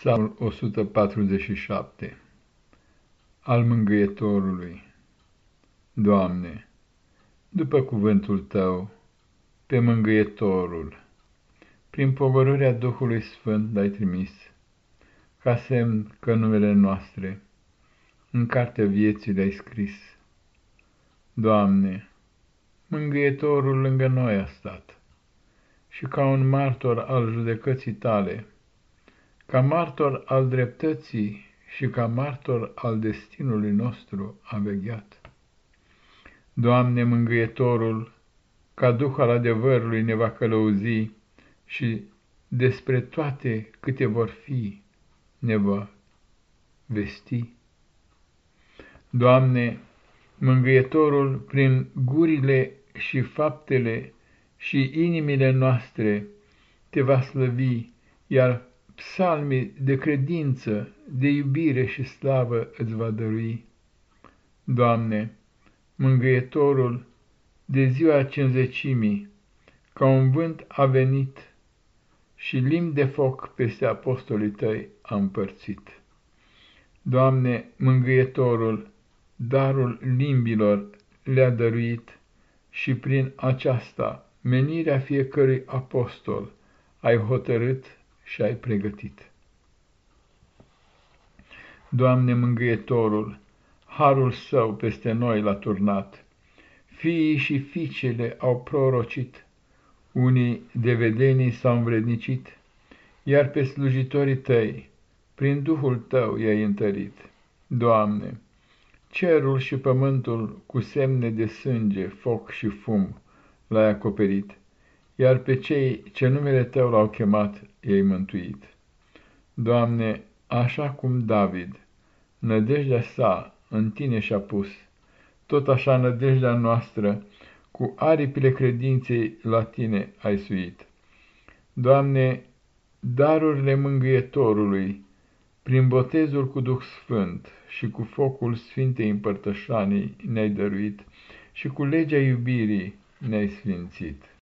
Psalmul 147 Al Mângâietorului Doamne, după cuvântul Tău, pe Mângâietorul, prin pogorârea Duhului Sfânt l-ai trimis, ca semn că numele noastre în cartea vieții le-ai scris. Doamne, Mângâietorul lângă noi a stat și ca un martor al judecății Tale, ca martor al dreptății și ca martor al destinului nostru a vegheat. Doamne, mângâietorul, ca Duh al adevărului ne va călăuzi și despre toate câte vor fi ne va vesti. Doamne, mângâietorul prin gurile și faptele și inimile noastre te va slăvi, iar psalmii de credință, de iubire și slavă îți va dărui. Doamne, mângâietorul de ziua cinzecimii, ca un vânt a venit și limbi de foc peste apostolii tăi a împărțit. Doamne, mângâietorul, darul limbilor le-a dăruit și prin aceasta menirea fiecărui apostol ai hotărât și ai pregătit. Doamne mângâietorul, harul său peste noi l-a turnat, fiii și fiicele au prorocit, unii de vedenii s-au învrednicit, iar pe slujitorii tăi, prin Duhul tău i-ai întărit. Doamne, cerul și pământul cu semne de sânge, foc și fum l-ai acoperit iar pe cei ce numele Tău l-au chemat, ei mântuit. Doamne, așa cum David, nădejdea sa în Tine și-a pus, tot așa nădejdea noastră, cu aripile credinței la Tine ai suit. Doamne, darurile mângâietorului, prin botezul cu Duh Sfânt și cu focul Sfintei Împărtășanii ne-ai dăruit și cu legea iubirii ne-ai sfințit.